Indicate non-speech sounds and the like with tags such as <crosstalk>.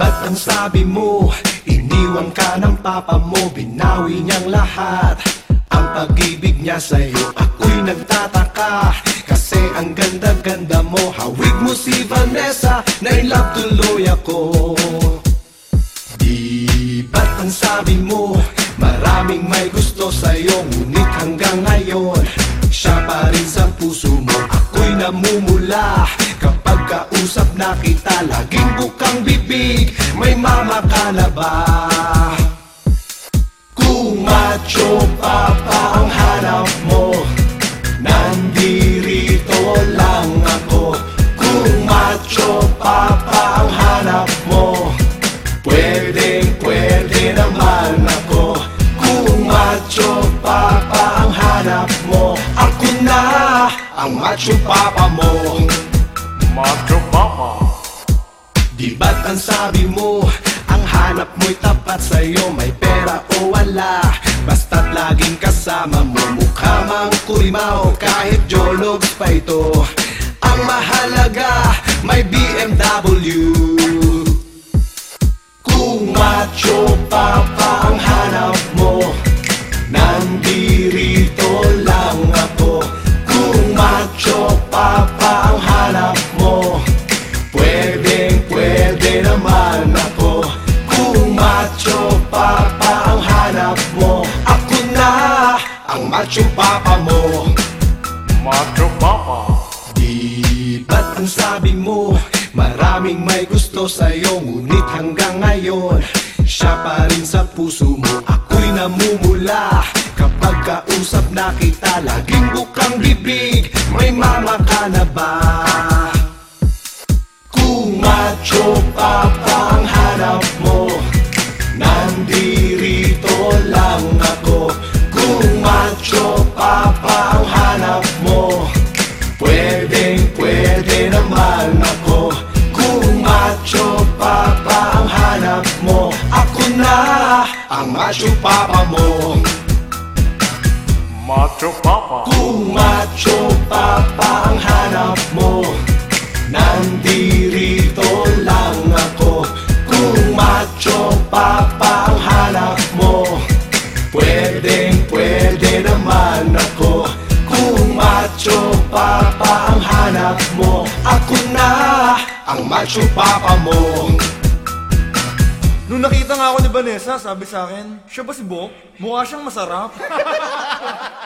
ang sabi mo? Iniwan ka ng papa mo Binawi niyang lahat. Ang pag-ibig niya sa'yo Ako'y nagtataka. Kasi ang ganda-ganda mo Hawig mo si Vanessa Na in love tuloy ako. Di ba't ang sabi mo? Maraming may gusto sa'yo Ngunit hanggang ngayon Siya pa rin sa puso mo Ako'y namumula. Kapag kausap na kita Laging bukang macho pa pa ang hanap mo. Nandirito lang ako. Kung macho pa pa ang hanap mo. Pwedeng pwede naman ako. Kung macho papa ang hanap mo. Ako na ang macho papa mo. Macho Papa. Di ba't ang sabi mo Ang hanap mo'y tapat sa'yo May pera o wala Basta't laging kasama mo Mukha mang kurimaw Kahit jologs pa ito. Ang mahalaga May BMW Kung macho pa pa ang hanap mo Nandirito macho papa mo. Macho Papa. Di ba't ang sabi mo Maraming may gusto sa'yo Ngunit hanggang ngayon Siya pa rin sa puso mo Ako'y namumula. Kapag kausap na kita Laging bukang bibig. May mama ka na pa ang hanap mo Pwedeng pwede naman ako. Kung macho pa pa ang hanap mo Ako na ang macho papa mo. Macho Papa. Kung macho pa ang macho papa mo Nung nakita nga ako ni Vanessa, sabi sa akin, siya ba si Bok? Mukha siyang masarap. <laughs>